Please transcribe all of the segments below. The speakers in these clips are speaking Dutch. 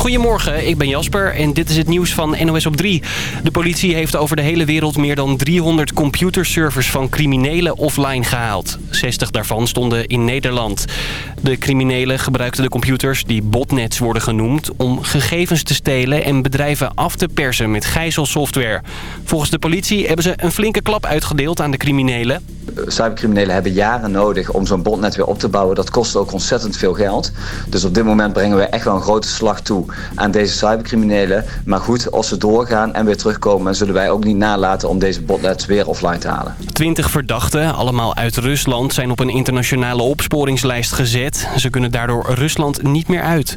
Goedemorgen, ik ben Jasper en dit is het nieuws van NOS op 3. De politie heeft over de hele wereld meer dan 300 computerservers van criminelen offline gehaald. 60 daarvan stonden in Nederland. De criminelen gebruikten de computers, die botnets worden genoemd... om gegevens te stelen en bedrijven af te persen met gijzelsoftware. Volgens de politie hebben ze een flinke klap uitgedeeld aan de criminelen. Cybercriminelen hebben jaren nodig om zo'n botnet weer op te bouwen. Dat kost ook ontzettend veel geld. Dus op dit moment brengen we echt wel een grote slag toe aan deze cybercriminelen. Maar goed, als ze doorgaan en weer terugkomen... zullen wij ook niet nalaten om deze botnets weer offline te halen. Twintig verdachten, allemaal uit Rusland, zijn op een internationale opsporingslijst gezet. Ze kunnen daardoor Rusland niet meer uit.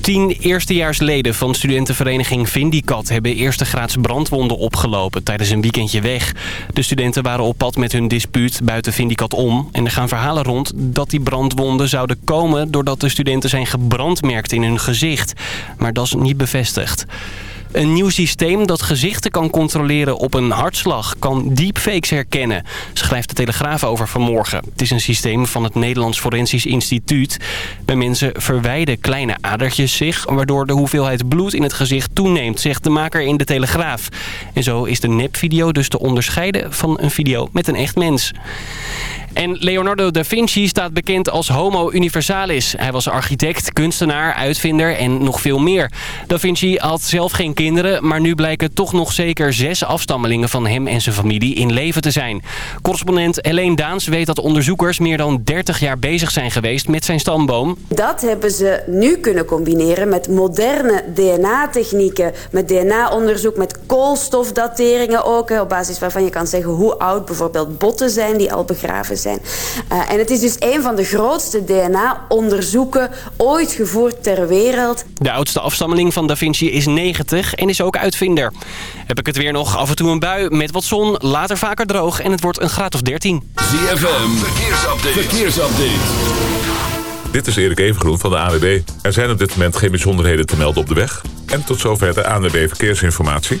Tien eerstejaarsleden van studentenvereniging Vindicat hebben eerste graads brandwonden opgelopen tijdens een weekendje weg. De studenten waren op pad met hun dispuut buiten Vindicat om. En er gaan verhalen rond dat die brandwonden zouden komen doordat de studenten zijn gebrandmerkt in hun gezicht. Maar dat is niet bevestigd. Een nieuw systeem dat gezichten kan controleren op een hartslag kan deepfakes herkennen, schrijft de Telegraaf over vanmorgen. Het is een systeem van het Nederlands Forensisch Instituut. Bij mensen verwijden kleine adertjes zich, waardoor de hoeveelheid bloed in het gezicht toeneemt, zegt de maker in de Telegraaf. En zo is de nepvideo dus te onderscheiden van een video met een echt mens. En Leonardo da Vinci staat bekend als homo universalis. Hij was architect, kunstenaar, uitvinder en nog veel meer. Da Vinci had zelf geen kinderen, maar nu blijken toch nog zeker zes afstammelingen van hem en zijn familie in leven te zijn. Correspondent Helene Daans weet dat onderzoekers meer dan 30 jaar bezig zijn geweest met zijn stamboom. Dat hebben ze nu kunnen combineren met moderne DNA-technieken, met DNA-onderzoek, met koolstofdateringen ook, op basis waarvan je kan zeggen hoe oud bijvoorbeeld botten zijn die al begraven zijn. Uh, en het is dus een van de grootste DNA-onderzoeken ooit gevoerd ter wereld. De oudste afstammeling van Da Vinci is 90 en is ook uitvinder. Heb ik het weer nog af en toe een bui met wat zon, later vaker droog en het wordt een graad of 13. ZFM, verkeersupdate. verkeersupdate. Dit is Erik Evengroen van de ANWB. Er zijn op dit moment geen bijzonderheden te melden op de weg. En tot zover de ANWB Verkeersinformatie.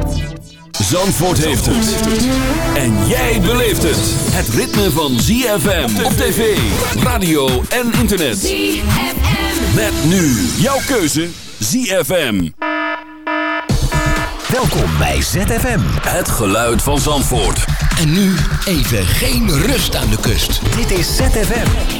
Zandvoort heeft het. En jij beleeft het. Het ritme van ZFM op tv, radio en internet. ZFM. Met nu jouw keuze ZFM. Welkom bij ZFM. Het geluid van Zandvoort. En nu even geen rust aan de kust. Dit is ZFM.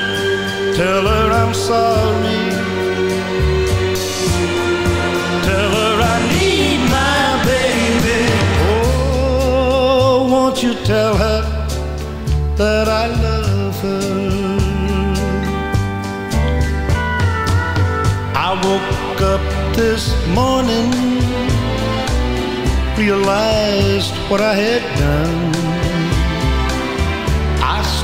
Tell her I'm sorry. Tell her I need my baby. Oh, won't you tell her that I love her? I woke up this morning, realized what I had done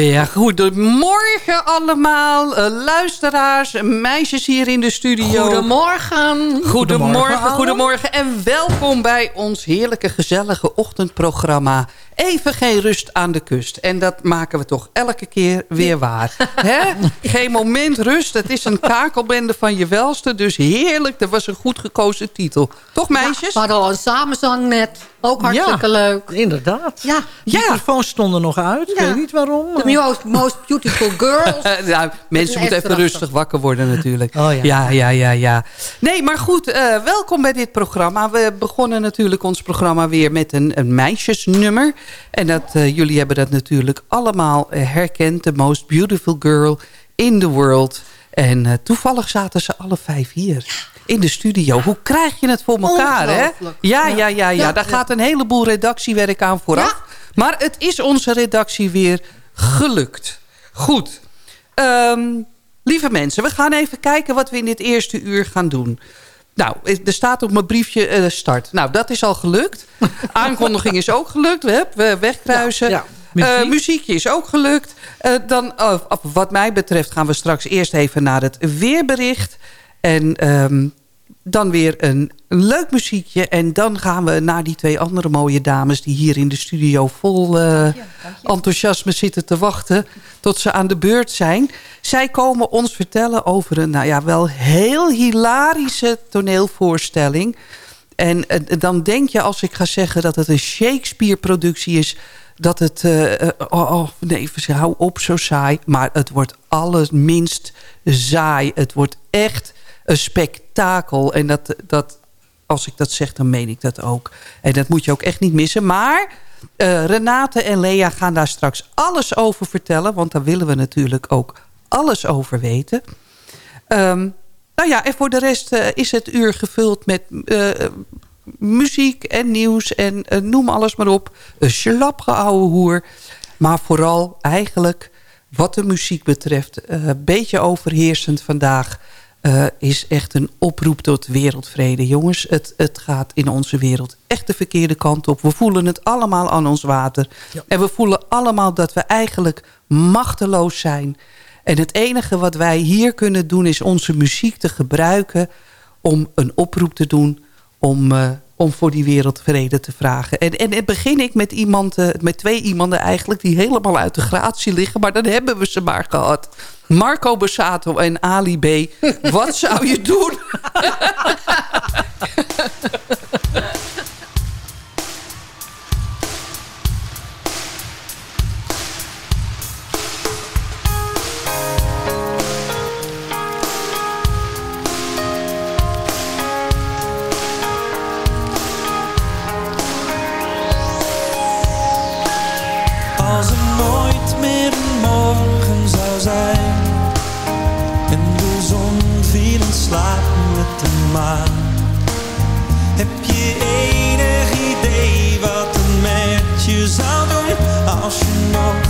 Ja, goedemorgen allemaal. eh, luisteraars, meisjes hier in de studio. Goedemorgen. Goedemorgen, goedemorgen. En welkom bij ons heerlijke, gezellige ochtendprogramma. Even geen rust aan de kust. En dat maken we toch elke keer weer waar. Hè? Geen moment rust. Het is een kakelbende van je welste. Dus heerlijk. Dat was een goed gekozen titel. Toch meisjes? we hadden al een samenzang net. Ook hartstikke leuk. Inderdaad. Ja. De microfoons stonden nog uit. Ik Ja. weet niet waarom. Most, most beautiful girls. Nou, mensen moeten even rustig wakker worden natuurlijk. Oh ja. ja, ja, ja, ja. Nee, maar goed, eh, welkom bij dit programma. We begonnen natuurlijk ons programma weer met een, een meisjesnummer. En dat, eh, jullie hebben dat natuurlijk allemaal herkend. The most beautiful girl in the world. En eh, toevallig zaten ze alle vijf hier. In de studio. Hoe krijg je het voor elkaar, hè? Ja, ja, ja, ja. Ja, Daar gaat een heleboel redactiewerk aan vooraf. Maar het is onze redactie weer gelukt. Goed. Ehm, lieve mensen, we gaan even kijken wat we in dit eerste uur gaan doen. Nou, er staat op mijn briefje eh, start. Nou, dat is al gelukt. Aankondiging is ook gelukt. We hebben wegkruisen. Ja, Eh, muziek. muziekje is ook gelukt. Eh, dan, oh, wat mij betreft gaan we straks eerst even naar het weerbericht. En ehm, dan weer een, een leuk muziekje. En dan gaan we naar die twee andere mooie dames... die hier in de studio vol eh, enthousiasme zitten te wachten... tot ze aan de beurt zijn. Zij komen ons vertellen over een nou ja, wel heel hilarische toneelvoorstelling... En eh, dan denk je als ik ga zeggen dat het een Shakespeare-productie is... dat het... eh, oh, oh, nee, hou op, zo saai. Maar het wordt allerminst saai. Het wordt echt een spektakel. En dat, dat, als ik dat zeg, dan meen ik dat ook. En dat moet je ook echt niet missen. Maar eh, Renate en Lea gaan daar straks alles over vertellen. Want daar willen we natuurlijk ook alles over weten. Ehm, nou ja, en voor de rest eh, is het uur gevuld met eh, muziek en nieuws en noem alles maar op. Een slappe ouwe hoer. Maar vooral eigenlijk wat de muziek betreft... een beetje overheersend vandaag... eh, is echt een oproep tot wereldvrede. Jongens, het, het gaat in onze wereld echt de verkeerde kant op. We voelen het allemaal aan ons water. En we voelen allemaal dat we eigenlijk machteloos zijn... En het enige wat wij hier kunnen doen is onze muziek te gebruiken... om een oproep te doen om, eh, om voor die wereld vrede te vragen. En, en, begin ik met, iemand, eh, met twee iemanden eigenlijk die helemaal uit de gratie liggen... maar dan hebben we ze maar gehad. Marco Bassato en Ali B. Wat zou je doen? slaap met de maan. Heb je enig idee wat er met zou doen Als je nog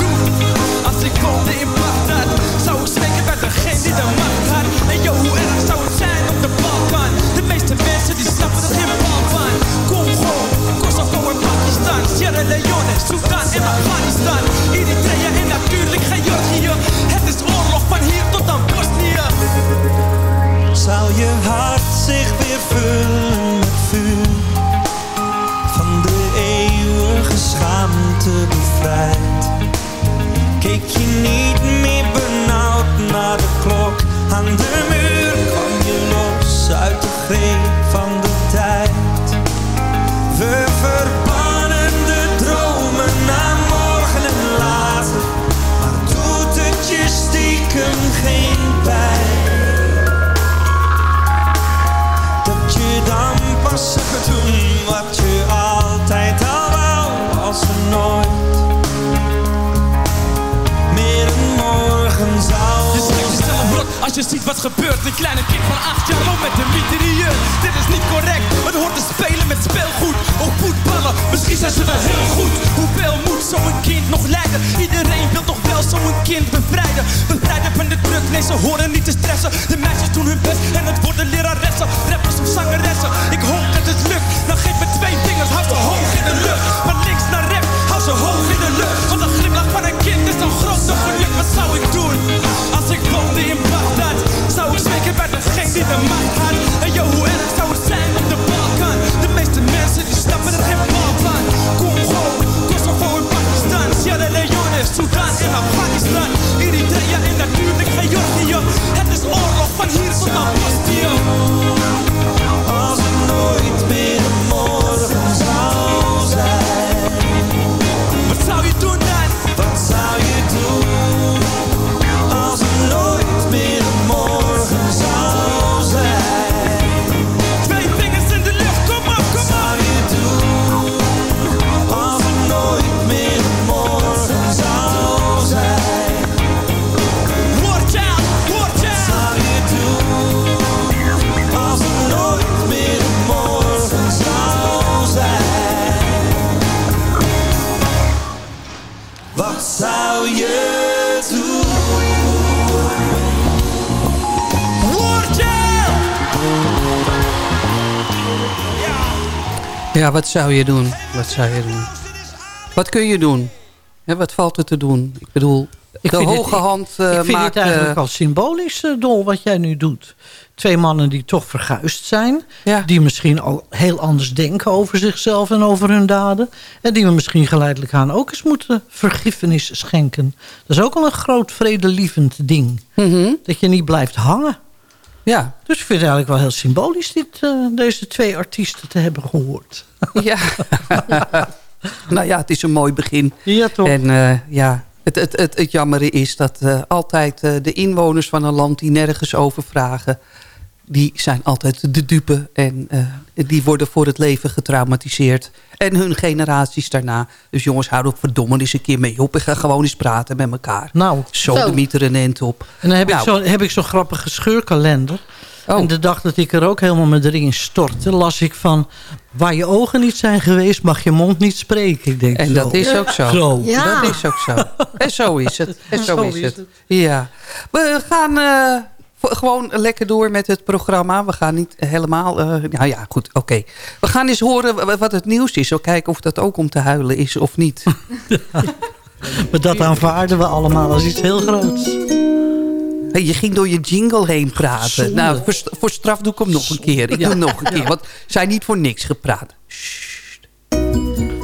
in Bagdad Zou ik spreken bij degene die de macht had? En yo, hoe erg zou het zijn op de Balkan? De meeste mensen die snappen er geen bal van Congo, Kosovo en Pakistan Sierra Leone, Sudan en Afghanistan. Eritrea en natuurlijk Georgië. Het is oorlog van hier tot aan Bosnië. Zal je hart zich weer vullen? Niet meer benauwd naar de klok aan de muur. Kwam je los uit de greep je ziet wat gebeurt. Een kleine kind van acht jaar loopt met een mitrailleur. Dit is niet correct, het hoort te spelen met speelgoed. Of voetballen, misschien zijn ze wel heel goed. Hoeveel moet zo'n kind nog leiden? Iedereen wil toch wel zo'n kind bevrijden. Bevrijden van de druk, nee ze horen niet te stressen. De meisjes doen hun best en het worden leraressen. Ja, wat zou je doen? Wat zou je doen? Wat kun je doen? Wat valt er te doen? Ik bedoel, Ik de het- hoge hand eh, ik vind maakt... het eigenlijk eh, al symbolisch, eh, Dol, wat jij nu doet. Twee mannen die toch verguisd zijn. Ja. Die misschien al heel anders denken over zichzelf en over hun daden. En die we misschien geleidelijk aan ook eens moeten vergiffenis schenken. Dat is ook al een groot vredelievend ding. mhm. Dat je niet blijft hangen. Ja, Dus ik vind het eigenlijk wel heel symbolisch... Dit, eh, deze twee artiesten te hebben gehoord. ja. nou ja, het is een mooi begin. Ja, toch? En eh, ja, het, het, het, het jammere is dat eh, altijd de inwoners van een land die nergens over vragen... die zijn altijd de dupe en die worden voor het leven getraumatiseerd. En hun generaties daarna. Dus jongens, hou er verdomme eens een keer mee op... en ga gewoon eens praten met elkaar. Nou, Zo, Zo. de mieter een end op. En dan heb, Nou. ik zo, heb ik zo'n grappige scheurkalender. Oh. En de dag dat ik er ook helemaal met erin stortte... las ik van... waar je ogen niet zijn geweest, mag je mond niet spreken. Ik denk, En zo. dat is ook zo. Zo. Ja. Dat is ook zo. En zo is het. En zo, Zo is, is het. het. Ja. We gaan eh, gewoon lekker door met het programma. We gaan niet helemaal... eh, nou ja, goed, oké. We gaan eens horen wat het nieuws is. Ook kijken of dat ook om te huilen is of niet. Maar dat aanvaarden we allemaal als iets heel groots. Hey, je ging door je jingle heen praten. Nou, voor, st- voor straf doe ik hem nog een keer. Ik doe hem nog een keer. Want zij niet voor niks gepraat.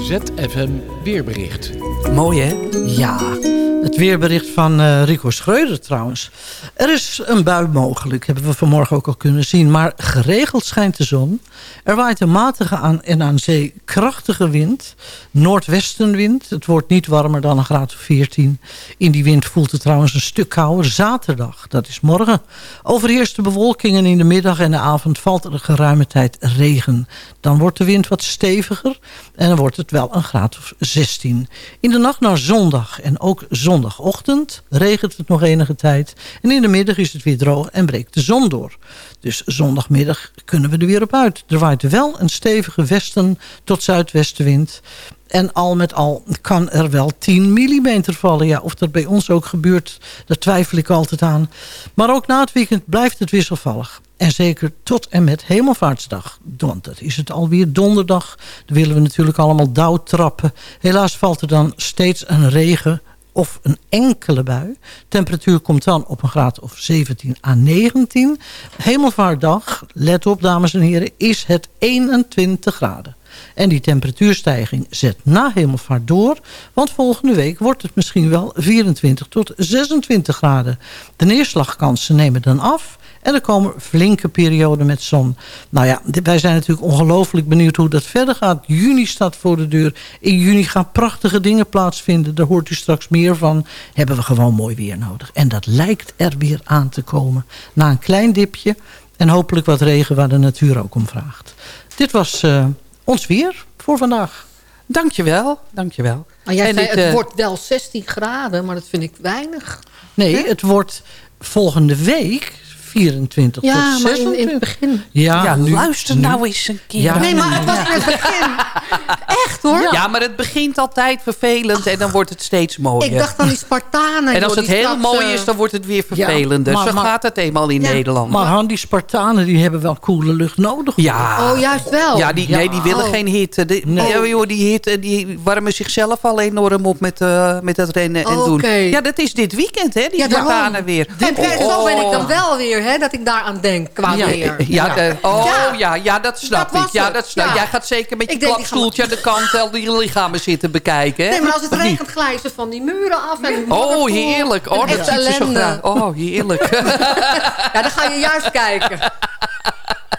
ZFM Weerbericht. Mooi, hè? Ja, het weerbericht van eh, Rico Schreuder trouwens. Er is een bui mogelijk, hebben we vanmorgen ook al kunnen zien. Maar geregeld schijnt de zon. Er waait een matige aan en aan zee krachtige wind. Noordwestenwind. Het wordt niet warmer dan een graad of 14. In die wind voelt het trouwens een stuk kouder. Zaterdag, dat is morgen. Overheerst de bewolking en in de middag en de avond valt er geruime tijd regen. Dan wordt de wind wat steviger en dan wordt het wel een graad of 16. In de nacht naar zondag en ook zondagochtend regent het nog enige tijd. En in de middag is het weer droog en breekt de zon door. Dus zondagmiddag kunnen we er weer op uit. Er waait wel een stevige westen tot zuidwestenwind. En al met al kan er wel 10 mm vallen. Ja, of dat bij ons ook gebeurt, daar twijfel ik altijd aan. Maar ook na het weekend blijft het wisselvallig. En zeker tot en met Hemelvaartsdag. Want dat is het alweer donderdag. Dan willen we natuurlijk allemaal dauw trappen. Helaas valt er dan steeds een regen of een enkele bui. Temperatuur komt dan op een graad of 17 à 19. Hemelvaartdag, let op dames en heren, is het 21 graden. En die temperatuurstijging zet na hemelvaart door. Want volgende week wordt het misschien wel 24 tot 26 graden. De neerslagkansen nemen dan af. En er komen flinke perioden met zon. Nou ja, wij zijn natuurlijk ongelooflijk benieuwd hoe dat verder gaat. Juni staat voor de deur. In juni gaan prachtige dingen plaatsvinden. Daar hoort u straks meer van. Hebben we gewoon mooi weer nodig. En dat lijkt er weer aan te komen. Na een klein dipje. En hopelijk wat regen waar de natuur ook om vraagt. Dit was uh, ons weer voor vandaag. Dankjewel, dankjewel. Maar jij en zei, het uh, wordt wel 16 graden, maar dat vind ik weinig. Nee, He? het wordt volgende week 24 ja, tot 26. Maar in, in het begin. Ja, ja nu, luister nu. nou eens een keer. Ja, nee, maar het was in het begin. Echt hoor. Ja. maar het begint altijd vervelend en dan wordt het steeds mooier. Ik dacht aan die Spartanen. En als joh, het heel straks, mooi is, dan wordt het weer vervelender. maar, Zo maar, gaat het eenmaal in Nederland. Maar Han, die Spartanen die hebben wel koele lucht nodig. Ja. Oh, juist wel. Ja, die, nee, die willen oh. geen hitte. Die, nee. oh. joh, die, hitte, die warmen zichzelf al enorm op met, uh, met het rennen en oh, doen. Okay. Ja, dat is dit weekend, hè, die ja, Spartanen weer. Dit, oh, zo ben ik dan wel weer, hè, dat ik daar aan denk qua ja, weer. Ja, de, oh ja. ja, ja, dat snap dat ik. Ja, dat snap. Ja. Jij gaat zeker met je klapstoeltje aan de kant al die lichamen zitten bekijken. Hè? Nee, maar als het regent glijden ze van die muren af. En oh, heerlijk. Oh, dat ziet er zo graag. Oh, heerlijk. ja, dan ga je juist kijken.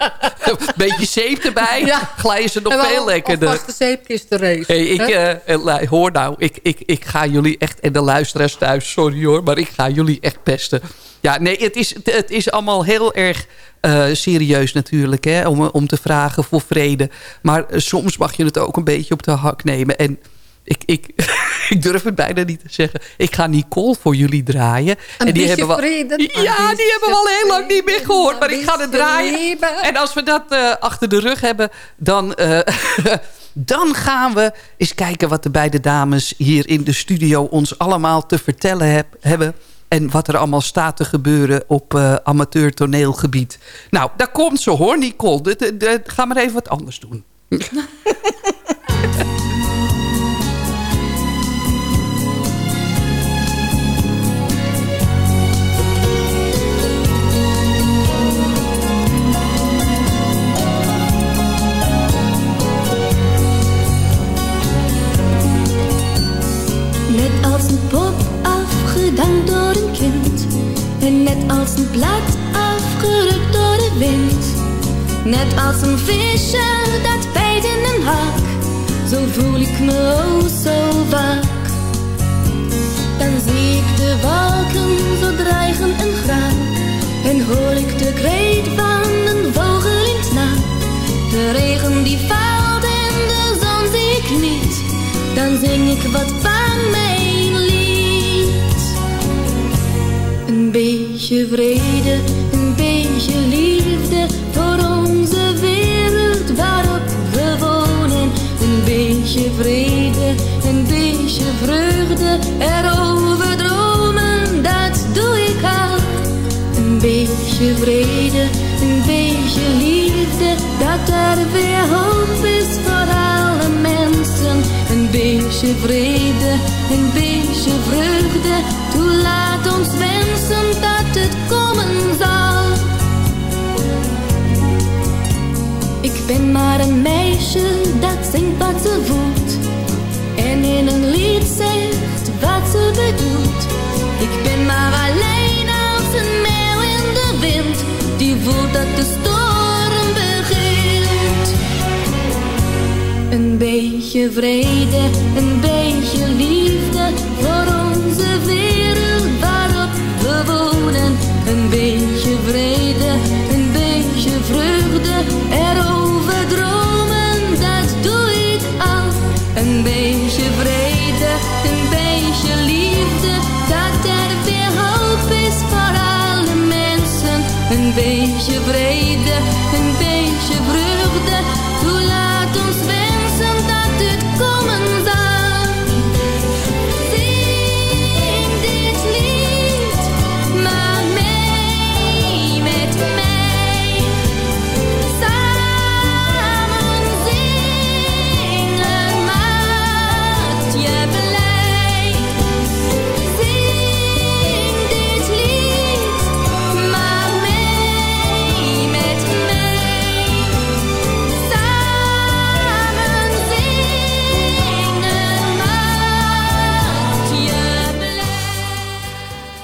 Beetje zeep erbij, ja. glijden ze nog veel lekkerder. De zeepkistenrace. Hey, ik, uh, hoor nou, ik, ik, ik ga jullie echt, en de luisteraars thuis, sorry hoor, maar ik ga jullie echt pesten. Ja, nee, het is, het is allemaal heel erg uh, serieus natuurlijk, hè, om, om te vragen voor vrede. Maar soms mag je het ook een beetje op de hak nemen. En ik, ik, ik durf het bijna niet te zeggen. Ik ga Nicole voor jullie draaien. Een en die hebben we. Ja, die hebben we al heel lang niet meer gehoord. Maar ik ga het draaien. En als we dat uh, achter de rug hebben, dan... Dan gaan we eens kijken wat de beide dames hier in de studio ons allemaal te vertellen heb, hebben. En wat er allemaal staat te gebeuren op uh, amateur toneelgebied. Nou, daar komt ze hoor, Nicole. De, de, de, ga maar even wat anders doen. als een blad afgerukt door de wind. Net als een visje dat bijt in een hak. Zo voel ik me oh zo vaak. Dan zie ik de wolken zo dreigen en graan. En hoor ik de kreet van een vogel in het naam. De regen die valt en de zon zie ik niet. Dan zing ik wat beetje vrede, een beetje liefde voor onze wereld waarop we wonen. Een beetje vrede, een beetje vreugde, erover dromen, dat doe ik al. Een beetje vrede, een beetje liefde, dat er weer hoop is voor alle mensen. Een beetje vrede, een beetje vreugde, toe laat ons wensen ben maar een meisje dat zingt wat ze voelt. En in een lied zegt wat ze bedoelt. Ik ben maar alleen als een meeuw in de wind. Die voelt dat de storm begint. Een beetje vrede, een beetje Een beetje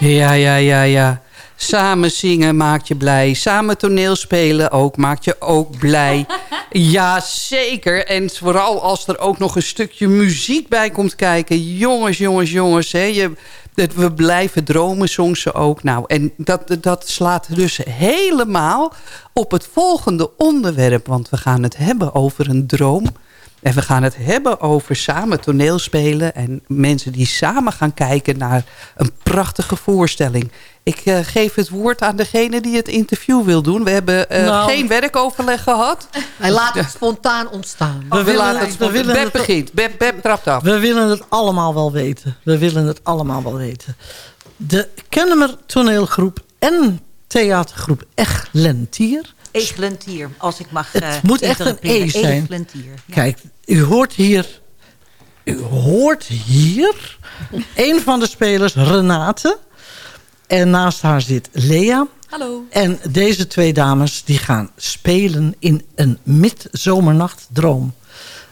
Ja, ja, ja, ja. Samen zingen maakt je blij. Samen toneel spelen ook maakt je ook blij. ja, zeker. En vooral als er ook nog een stukje muziek bij komt kijken. Jongens, jongens, jongens. Hè. Je, dat we blijven dromen, zong ze ook. Nou, en dat, dat slaat dus helemaal op het volgende onderwerp. Want we gaan het hebben over een droom en we gaan het hebben over samen toneelspelen... en mensen die samen gaan kijken naar een prachtige voorstelling. Ik uh, geef het woord aan degene die het interview wil doen. We hebben uh, nou, geen werkoverleg gehad. Wij laten het spontaan ontstaan. We, we willen het, we willen Beb het, begint. Beb, Beb trapt af. We willen het allemaal wel weten. We willen het allemaal wel weten. De Kennemer toneelgroep en theatergroep Eglentier... Eglentier, als ik mag Het uh, moet echt een E zijn. Eglentier, ja. Kijk, u hoort hier... U hoort hier een van de spelers, Renate. En naast haar zit Lea. Hallo. En deze twee dames die gaan spelen in een midzomernachtdroom.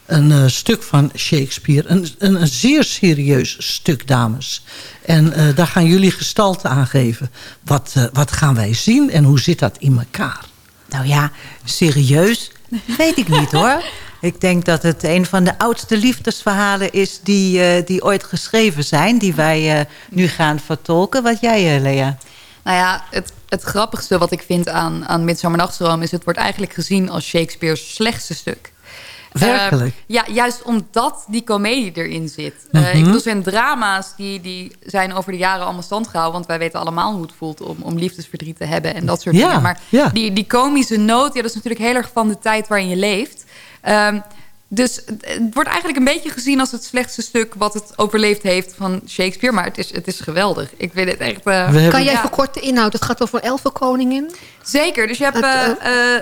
Een uh, stuk van Shakespeare. Een, een, een, zeer serieus stuk, dames. En uh, daar gaan jullie gestalte aan geven. Wat, uh, wat gaan wij zien en hoe zit dat in elkaar? Nou ja, serieus weet ik niet hoor. Ik denk dat het een van de oudste liefdesverhalen is die, uh, die ooit geschreven zijn. Die wij uh, nu gaan vertolken. Wat jij, uh, Lea? Nou ja, het, het grappigste wat ik vind aan, aan Midsomernachtsdroom... is het wordt eigenlijk gezien als Shakespeare's slechtste stuk. Werkelijk? ja, juist omdat die komedie erin zit. Mm -hmm. Ik bedoel, zijn drama's die, die zijn over de jaren allemaal stand gehouden. Want wij weten allemaal hoe het voelt om, om liefdesverdriet te hebben en dat soort ja, dingen. Maar ja. die, die komische noot, ja, dat is natuurlijk heel erg van de tijd waarin je leeft. Um, dus het wordt eigenlijk een beetje gezien als het slechtste stuk... wat het overleefd heeft van Shakespeare. Maar het is, het is geweldig. Ik vind het echt... Uh, kan jij ja. verkort de inhoud? Het gaat over elfenkoningin? Zeker. Dus je hebt... Het, uh, uh,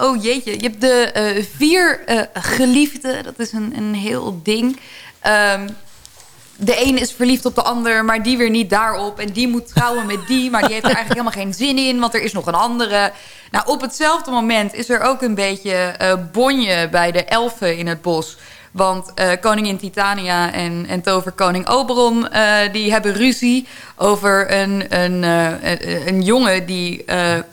oh jeetje. Je hebt de vier geliefden. Dat is een, een heel ding. Um, de een is verliefd op de ander, maar die weer niet daarop. En die moet trouwen met die, maar die heeft er eigenlijk helemaal geen zin in... want er is nog een andere. Nou, op hetzelfde moment is er ook een beetje uh, bonje bij de elfen in het bos... Want koningin Titania en, en toverkoning Oberon... Die hebben ruzie over een, een, uh, een jongen die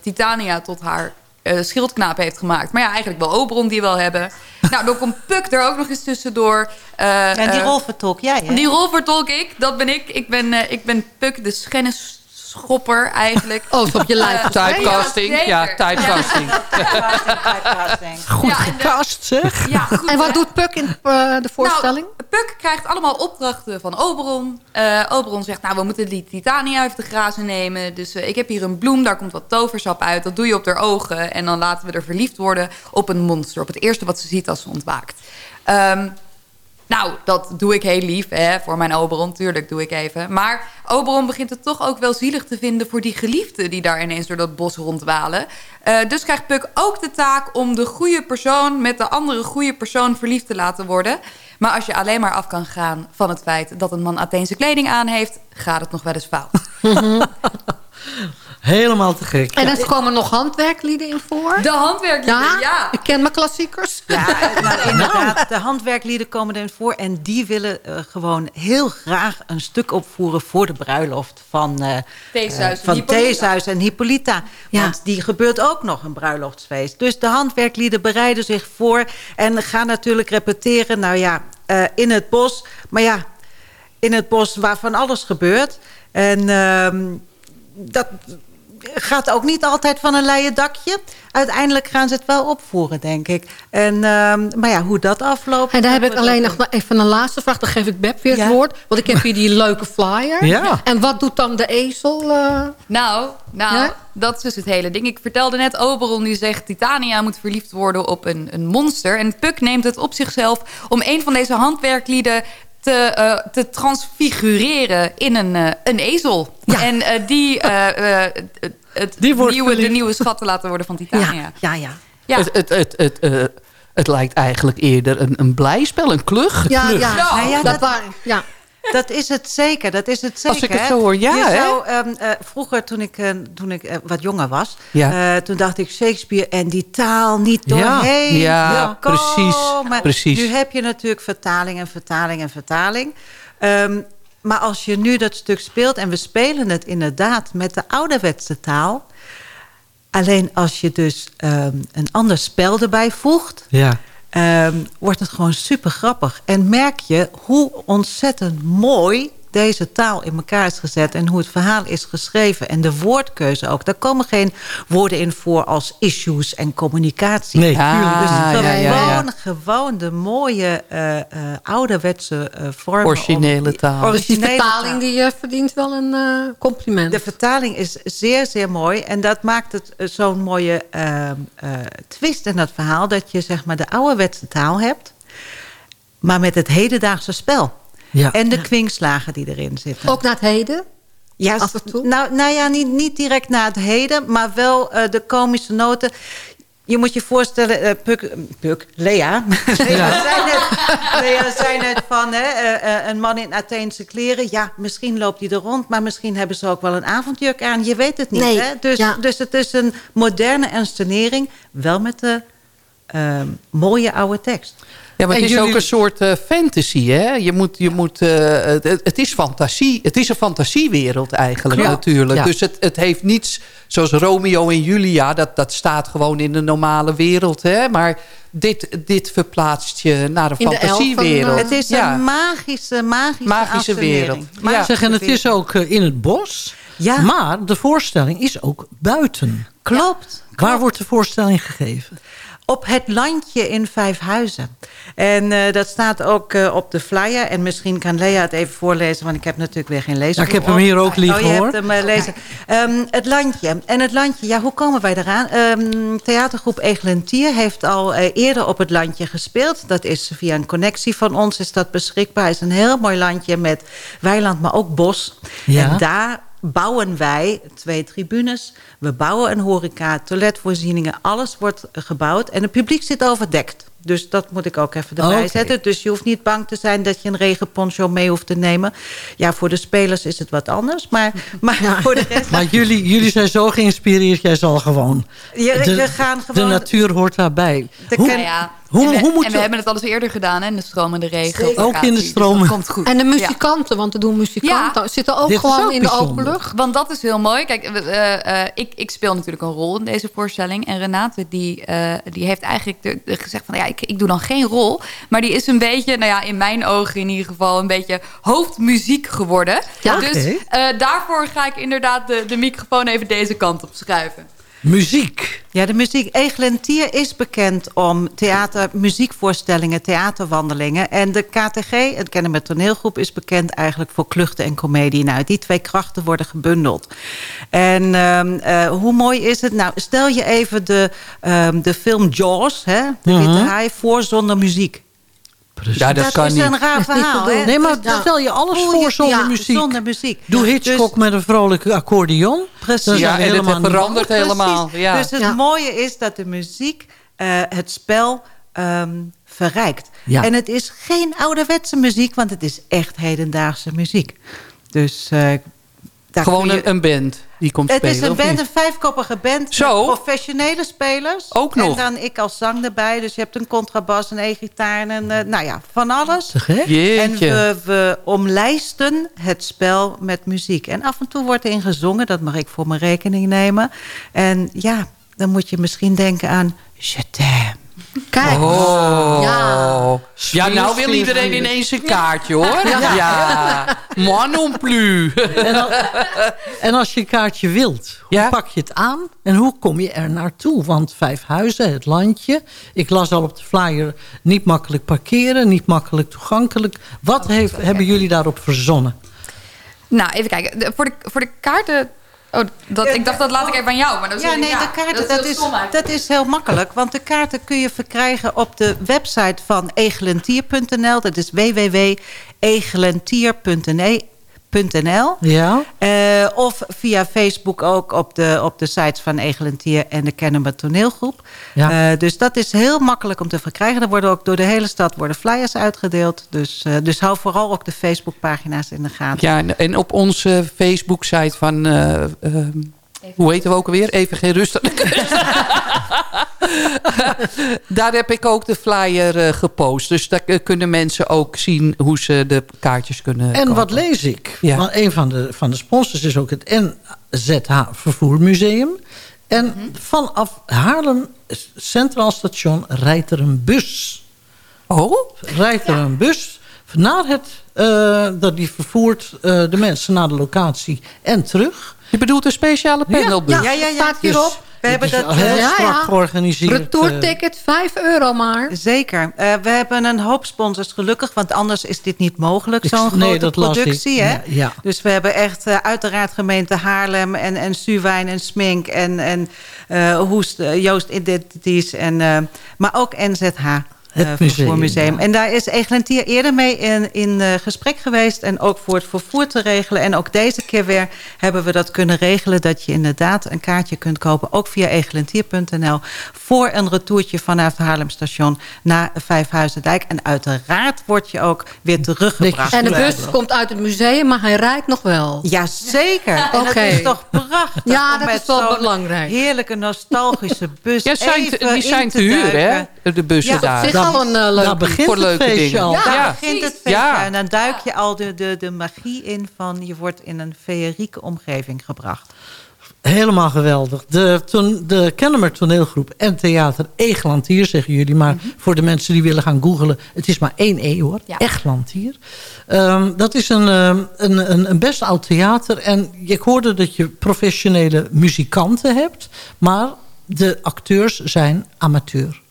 Titania tot haar schildknaap heeft gemaakt. Maar ja, eigenlijk wel Oberon die wel hebben. nou, dan komt Puk er ook nog eens tussendoor. Uh, en die rol vertolk jij, hè? Die rol vertolk ik. Dat ben ik. Ik ben, uh, ik ben Puk, de schennisschopper eigenlijk. Oh, op je lijf. Uh, typecasting. Ja, typecasting. Goed ja, gecast, zeg. Ja, goed, en wat doet Puk in de voorstelling? Nou, Puk krijgt allemaal opdrachten van Oberon. Oberon zegt, nou, we moeten die Titania uit de grazen nemen. Dus ik heb hier een bloem, daar komt wat toversap uit. Dat doe je op haar ogen. En dan laten we er verliefd worden op een monster. Op het eerste wat ze ziet als ze ontwaakt. Um, nou, dat doe ik heel lief hè, voor mijn Oberon. Tuurlijk doe ik even. Maar Oberon begint het toch ook wel zielig te vinden... voor die geliefden die daar ineens door dat bos rondwalen. Uh, dus krijgt Puck ook de taak om de goede persoon... met de andere goede persoon verliefd te laten worden. Maar als je alleen maar af kan gaan van het feit... dat een man Atheense kleding aan heeft... gaat het nog wel eens fout. Helemaal te gek. En er komen nog handwerklieden in voor? De handwerklieden, ja. ja. Ik ken mijn klassiekers. Ja, maar inderdaad, de handwerklieden komen erin voor. En die willen uh, gewoon heel graag een stuk opvoeren... voor de bruiloft van, uh, Theeshuis, uh, van Theeshuis en Hippolyta. Ja. Want die gebeurt ook nog, een bruiloftsfeest. Dus de handwerklieden bereiden zich voor... en gaan natuurlijk repeteren, nou ja, in het bos. Maar ja, in het bos waar van alles gebeurt... En uh, dat gaat ook niet altijd van een leien dakje. Uiteindelijk gaan ze het wel opvoeren, denk ik. En, uh, maar ja, hoe dat afloopt... En daar heb ik alleen nog even een laatste vraag. Dan geef ik Beb weer het ja. woord. Want ik heb hier die leuke flyer. Ja. En wat doet dan de ezel? Uh... Nou, nou ja? dat is dus het hele ding. Ik vertelde net, Oberon die zegt... Titania moet verliefd worden op een, een monster. En Puck neemt het op zichzelf om een van deze handwerklieden te, uh, te transfigureren in een, uh, een ezel. Ja. En uh, die, het die nieuwe, de nieuwe schat te laten worden van Titania. Ja, ja. ja. ja. Het, het, het, het, uh, het lijkt eigenlijk eerder een, een blijspel, een klug. Ja, klug. ja, ja, ja, dat, dat, ja. Dat is het zeker, dat is het zeker. Als ik het zo hoor, ja. Je hè? zou, um, uh, vroeger, toen ik, uh, toen ik uh, wat jonger was... Ja. toen dacht ik Shakespeare en die taal niet doorheen. Ja, ja precies, maar precies. Nu heb je natuurlijk vertaling en vertaling en vertaling. Um, Maar als je nu dat stuk speelt... en we spelen het inderdaad met de ouderwetse taal... alleen als je dus ehm, een ander spel erbij voegt... Ja. Ehm, wordt het gewoon super grappig. En merk je hoe ontzettend mooi deze taal in elkaar is gezet... en hoe het verhaal is geschreven. En de woordkeuze ook. Daar komen geen woorden in voor als issues en communicatie. Nee, dus tuurlijk. het is Ah, gewoon, ja, ja, ja. gewoon de mooie eh, eh, ouderwetse eh vormen. Originele om- taal. Dus die originele vertaling die verdient wel een eh, compliment. de vertaling is zeer, zeer mooi. En dat maakt het zo'n mooie eh, eh, twist in dat verhaal... dat je zeg maar de ouderwetse taal hebt... maar met het hedendaagse spel. Ja. En de kwinkslagen die erin zitten. Ook naar het heden? Ja, af en toe? Nou, nou ja, niet, niet direct na het heden... maar wel eh, de komische noten... Je moet je voorstellen, eh, Puk, Puk, Lea. Lea, zei net, Lea zei net van hè, eh, eh, een man in Atheense kleren. Ja, misschien loopt hij er rond, maar misschien hebben ze ook wel een avondjurk aan. Je weet het niet. Nee, Hè? Dus, ja. dus het is een moderne inscenering, wel met de ehm, mooie oude tekst. Ja, maar En het is jullie- ook een soort eh, fantasy, hè? Je moet, je moet, eh, het, het is fantasie. Het is een fantasiewereld eigenlijk Ja. natuurlijk. Ja. Dus het, het heeft niets zoals Romeo en Julia. Dat, dat staat gewoon in de normale wereld, hè? Maar dit, dit verplaatst je naar een In fantasiewereld. eh, Het is ja. een magische, magische, Magische wereld. Magische Zeg, en het is ook in het bos. Ja. Maar de voorstelling is ook buiten. Klopt. Waar wordt de voorstelling gegeven? Op het landje in Vijfhuizen. En eh, dat staat ook eh, op de flyer. En misschien kan Lea het even voorlezen, want ik heb natuurlijk weer geen lezer. Ja, ik heb hem hier ook liggen, oh, je hoor. hebt hem eh, lezen. Ehm, het landje. En het landje, ja, hoe komen wij eraan? Ehm, theatergroep Egelentier heeft al eerder op het landje gespeeld. Dat is via een connectie van ons is dat beschikbaar. Het is een heel mooi landje met weiland, maar ook bos. Ja. En daar bouwen wij twee tribunes. We bouwen een horeca, toiletvoorzieningen. Alles wordt gebouwd. En het publiek zit overdekt. Dus dat moet ik ook even erbij zetten. Dus je hoeft niet bang te zijn dat je een regenponcho mee hoeft te nemen. Ja, voor de spelers is het wat anders. Maar, maar voor de rest... Maar jullie, jullie zijn zo geïnspireerd, jij zal gewoon... Je, de, je gaan de gewoon... natuur hoort daarbij. de Hoe, ken- Ja. Hoe, en we, hoe moet en we je- hebben het al eens eerder gedaan, hè? In de stroom en de regen. Ook in de dus komt goed. En de Ja. muzikanten, want er doen muzikanten, zitten ook Dit gewoon ook in de open lucht. Want dat is heel mooi. Kijk, eh, eh, ik, ik speel natuurlijk een rol in deze voorstelling. En Renate, die, eh, die heeft eigenlijk de- de gezegd van... ja, ik, ik doe dan geen rol. Maar die is een beetje, nou ja, in mijn ogen in ieder geval... een beetje hoofdmuziek geworden. Ja. Dus Oké. eh, daarvoor ga ik inderdaad de, de microfoon even deze kant op schuiven. Muziek. Ja, de muziek. Egelentier is bekend om theater, muziekvoorstellingen, theaterwandelingen. En de KTG, het Kennen met Toneelgroep, is bekend eigenlijk voor kluchten en comedie. Nou, die twee krachten worden gebundeld. En ehm, eh, hoe mooi is het? Nou, stel je even de, ehm, de film Jaws, hè, de Mhm. Witte Haai, voor zonder muziek. Ja, dat, dat kan is niet. een raar verhaal, hè? Nee, maar Dus- stel je alles voor je- zonder ja, muziek. Zonder muziek. Doe Dus- Hitchcock met een vrolijke accordeon. Precies. Ja, en het verandert helemaal. Ja. Dus het Ja. mooie is dat de muziek eh, het spel ehm, verrijkt. Ja. En het is geen ouderwetse muziek, want het is echt hedendaagse muziek. Dus eh, daar Gewoon je- een band die komt het spelen, is een of band, niet? een vijfkoppige band. Zo? Met professionele spelers. Ook nog? En dan ik als zang erbij. Dus je hebt een contrabas, een e-gitaar en eh, nou ja, van alles. Te gek. En Jeetje. we, we omlijsten het spel met muziek. En af en toe wordt erin gezongen. Dat mag ik voor mijn rekening nemen. En ja, dan moet je misschien denken aan... Je t'aime. Kijk. Oh. Ja. Ja, nou wil iedereen ineens een kaartje, hoor. Ja. Ja. Moi non plus. En, al- en als je een kaartje wilt, hoe Ja? pak je het aan? En hoe kom je er naartoe? Want Vijfhuizen, het landje. Ik las al op de flyer, niet makkelijk parkeren, niet makkelijk toegankelijk. Wat heeft, hebben jullie daarop verzonnen? Nou, even kijken. De- voor, de, voor de kaarten... Oh, dat, ik dacht dat laat ik even aan jou. Maar dat is Ja, nee, de kaarten, dat, is, stom eigenlijk. dat is heel makkelijk. Want de kaarten kun je verkrijgen op de website van egelentier.nl. Dat is www.egelentier.nl. Ja? Eh, of via Facebook ook op de, op de sites van Egelentier en de Kennemer toneelgroep. Ja. Eh, dus dat is heel makkelijk om te verkrijgen. Er worden ook door de hele stad worden flyers uitgedeeld. Dus, eh, dus hou vooral ook de Facebookpagina's in de gaten. Ja, en op onze Facebook-site van... ehm, hoe heten we ook alweer? Even geen rust. aan de kust. daar heb ik ook de flyer eh, gepost. Dus daar eh, kunnen mensen ook zien hoe ze de kaartjes kunnen En kopen. wat lees ik? Ja. Want een van de, van de sponsors is ook het NZH Vervoermuseum. En Mhm. vanaf Haarlem Centraal Station rijdt er een bus. Oh? Rijdt er een bus naar het... eh, dat die vervoert eh, de mensen naar de locatie en terug. Je bedoelt een speciale panelbus? Ja, Ja, ja, ja. Staat hierop. We hebben dat heel eh, strak georganiseerd. Retourticket 5 euro maar. Zeker. Eh, we hebben een hoop sponsors gelukkig, want anders is dit niet mogelijk, zo'n nee, grote productie. Hè? Ja, ja. Dus we hebben echt eh, uiteraard gemeente Haarlem en, en Suwijn en Smink en, en eh, Hoest, eh, Joost Identities, en, eh, maar ook NZH. Het eh, museum, vervoermuseum. ja. En daar is Eglentier eerder mee in, in eh, gesprek geweest. En ook voor het vervoer te regelen. En ook deze keer weer hebben we dat kunnen regelen. Dat je inderdaad een kaartje kunt kopen. Ook via eglentier.nl. Voor een retourtje vanuit Haarlemstation naar Vijfhuizendijk. En uiteraard word je ook weer teruggebracht. En de bus komt uit het museum, maar hij rijdt nog wel. Jazeker. En Oké. dat is toch prachtig. Ja, dat is wel belangrijk. Heerlijke nostalgische bus. Ja, zijn te- even die zijn te huren, hè? De bussen Ja, daar. Al een leuk daar begint voor leuke feestje dingen. al. Daar Ja. begint het feestje. Ja. En dan duik je al de, de, de magie in van... je wordt in een feerieke omgeving gebracht. Helemaal geweldig. De, ton, de Kennemer toneelgroep en theater Egelantier, zeggen jullie. Maar Mhm. voor de mensen die willen gaan googelen... het is maar één E hoor, Ja. Egelantier. Ehm, dat is een, ehm, een, een, een best oud theater. En ik hoorde dat je professionele muzikanten hebt... maar de acteurs zijn amateur.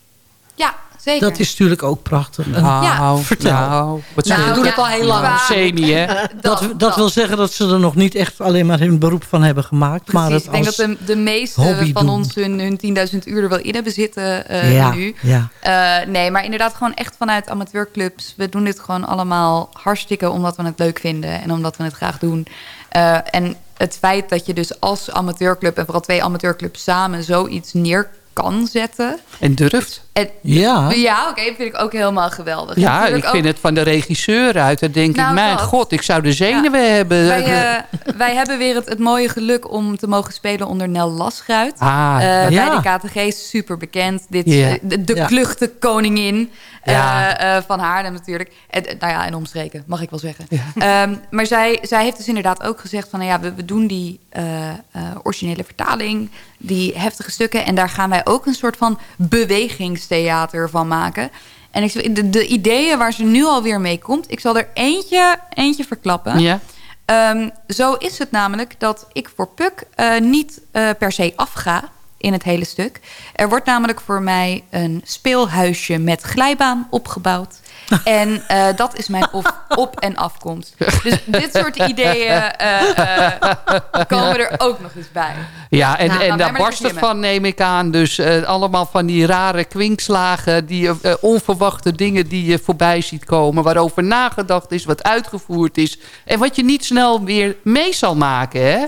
Ja, zeker. Dat is natuurlijk ook prachtig. Nou, vertel. nou, wat Nou, we je? doen het al heel lang. Ja. Semi, hè? dat, dat, wil zeggen dat ze er nog niet echt alleen maar hun beroep van hebben gemaakt. maar het ik denk dat de, de meeste hobby van doen. ons hun, hun 10.000 uur er wel in hebben zitten eh, Ja, nu. ja. Eh, nee, maar inderdaad gewoon echt vanuit amateurclubs. We doen dit gewoon allemaal hartstikke omdat we het leuk vinden en omdat we het graag doen. Eh, en het feit dat je dus als amateurclub en vooral twee amateurclubs samen zoiets neer kan zetten. En durft. En, Ja. ja oké, vind ik ook helemaal geweldig. Ja, ik vind het van de regisseur uit. Dan denk Nou, ik, mijn dat. god, ik zou de zenuwen hebben. Wij, eh, wij hebben weer het, het mooie geluk om te mogen spelen onder Nel Lasruit. Ah, Eh, ja. Bij de KTG, super bekend. Dit, eh, de de Ja. kluchte koningin eh, van Haarlem natuurlijk. En, nou ja, en omstreken, mag ik wel zeggen. Ehm, maar zij, zij heeft dus inderdaad ook gezegd van... Nou ja, we, we doen die originele vertaling, die heftige stukken... en daar gaan wij ook een soort van bewegingstheater van maken... En ik, de ideeën waar ze nu alweer mee komt... ik zal er eentje, eentje verklappen. Ja. Ehm, zo is het namelijk dat ik voor Puk eh, niet eh, per se afga in het hele stuk. Er wordt namelijk voor mij een speelhuisje met glijbaan opgebouwd. En eh, dat is mijn op, op- en afkomst. Dus dit soort ideeën eh, eh, komen er ook nog eens bij. Ja, en, Nou, en daar barst het van, neem ik aan. Dus allemaal van die rare kwinkslagen, die onverwachte dingen die je voorbij ziet komen. Waarover nagedacht is, wat uitgevoerd is. En wat je niet snel weer mee zal maken, hè?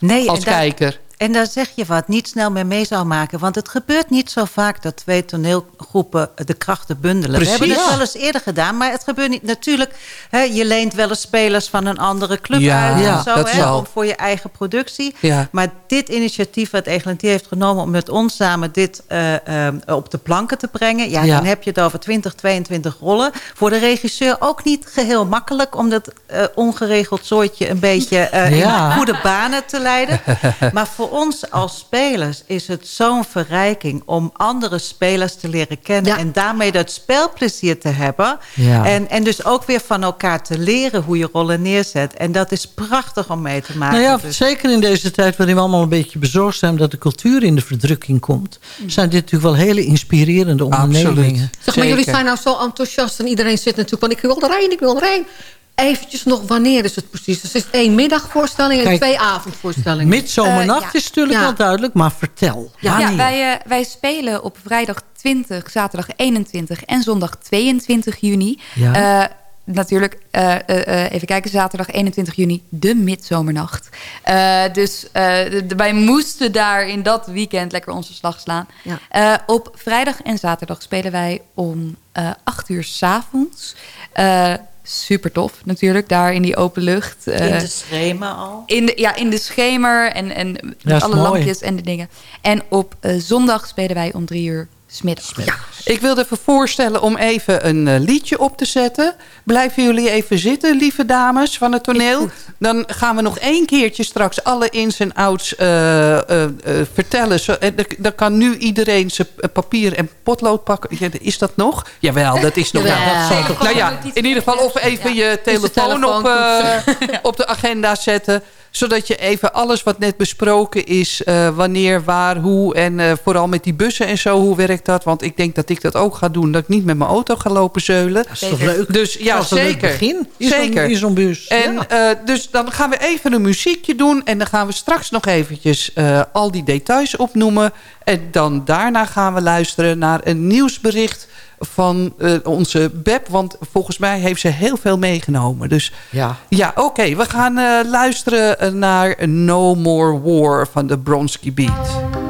Nee, Als kijker. En daar zeg je wat, niet snel meer mee zou maken. Want het gebeurt niet zo vaak dat twee toneelgroepen de krachten bundelen. Precies. We hebben het Ja. wel eens eerder gedaan, maar het gebeurt niet. Natuurlijk, hè, je leent wel eens spelers van een andere club Ja, uit. ja, of zo, dat hè, om voor je eigen productie. Maar dit initiatief wat Eglantier heeft genomen... om met ons samen dit eh, eh, op de planken te brengen... Ja, dan heb je het over 20, 22 rollen. Voor de regisseur ook niet geheel makkelijk... om dat eh, ongeregeld soortje een beetje Ja. in goede banen te leiden. Maar voor ons als spelers is het zo'n verrijking... om andere spelers te leren kennen... Ja. en daarmee dat spelplezier te hebben. Ja. En, en dus ook weer van elkaar te leren hoe je rollen neerzet. En dat is prachtig om mee te maken. Nou ja, Dus- zeker in deze tijd waarin we allemaal een beetje bezorgd zijn... dat de cultuur in de verdrukking komt... zijn dit natuurlijk wel hele inspirerende ondernemingen. Zeg maar, jullie zijn nou zo enthousiast en iedereen zit natuurlijk van ik wil erheen, ik wil erheen. Eventjes nog, wanneer is het precies? Dus het is één middagvoorstelling en Kijk, twee avondvoorstellingen. Midzomernacht ja. is natuurlijk Ja. wel duidelijk, maar vertel. Ja, wij, eh, wij spelen op vrijdag 20, zaterdag 21 en zondag 22 juni. Ja. Eh, natuurlijk, eh, even kijken, zaterdag 21 juni, de midzomernacht. Eh, dus eh, wij moesten daar in dat weekend lekker onze slag slaan. Ja. Eh, op vrijdag en zaterdag spelen wij om eh 8 uur s'avonds. Eh super tof natuurlijk, daar in die open lucht. Eh, in de schemen al. in de, ja, in de schemer en, en Ja, alle mooi. lampjes en de dingen. En op eh, zondag spelen wij om drie uur Smiddags. Ja. Ik wilde even voorstellen om even een eh, liedje op te zetten. Blijven jullie even zitten, lieve dames van het toneel. Dan gaan we nog één keertje straks alle ins en outs eh, eh, vertellen. Zo, dan- kan nu iedereen zijn papier en potlood pakken. Ja, is dat nog? Jawel, dat is nog wel. Nou ja, in ieder geval of even je telefoon op, op de agenda zetten zodat je even alles wat net besproken is... eh, wanneer, waar, hoe en eh, vooral met die bussen en zo... hoe werkt dat? Want ik denk dat ik dat ook ga doen. Dat ik niet met mijn auto ga lopen zeulen. Dat is toch leuk? Dus ja, Dat is een leuk zeker. begin zeker. in zo'n bus. En Ja. eh, dus dan gaan we even een muziekje doen... en dan gaan we straks nog eventjes eh, al die details opnoemen. En dan daarna gaan we luisteren naar een nieuwsbericht van eh, onze Beb. Want volgens mij heeft ze heel veel meegenomen. Dus Ja. ja, oké. we gaan eh, luisteren naar No More War van de Bronski Beat.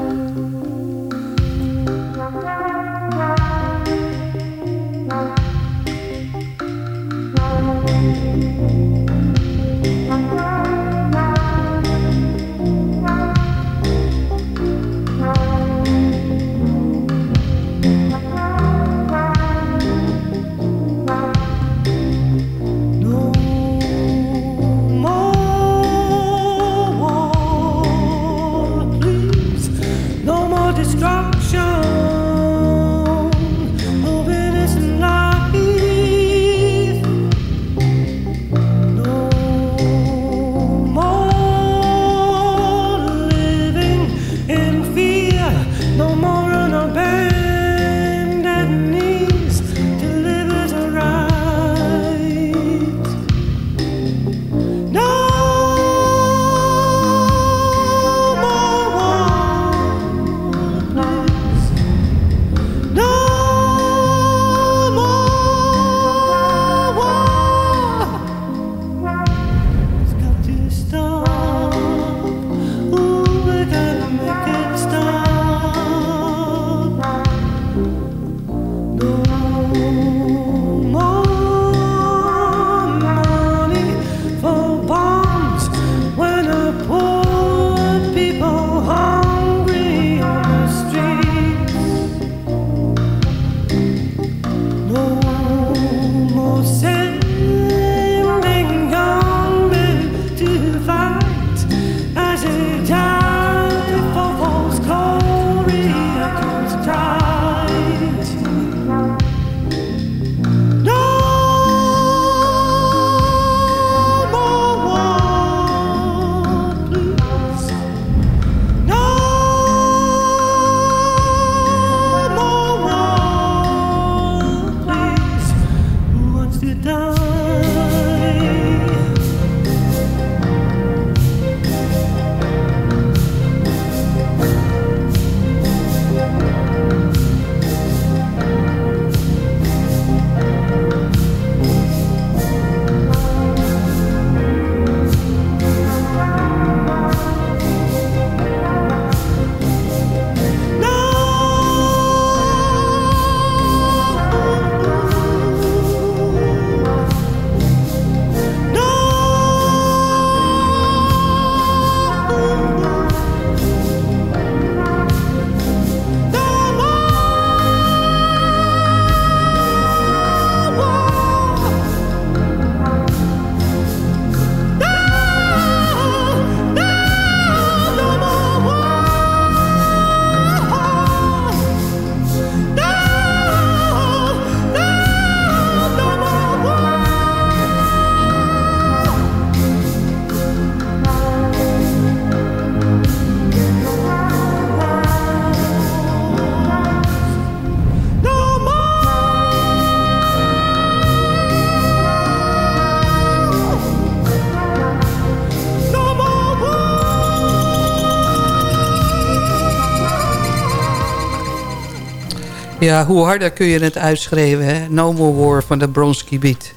Ja, hoe harder kun je het uitschreeuwen, hè? No More War van de Bronski Beat.